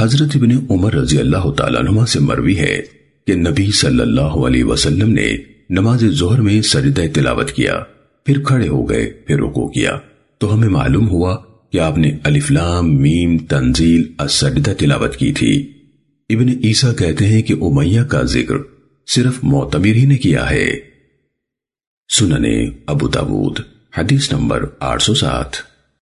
حضرت ابن عمر رضی اللہ تعالیٰ عنہ سے مروی ہے کہ نبی صلی اللہ علیہ وسلم نے نماز ظہر میں سجدہ تلاوت کیا، پھر کھڑے ہو گئے، پھر رکو کیا۔ تو ہمیں معلوم ہوا کہ آپ نے الفلام میم، تنزیل، السجدہ تلاوت کی تھی۔ ابن عیسیٰ کہتے ہیں کہ امیہ کا ذکر صرف معتمر ہی نے کیا ہے۔ سننے ابو تابود حدیث نمبر آٹھ سو سات۔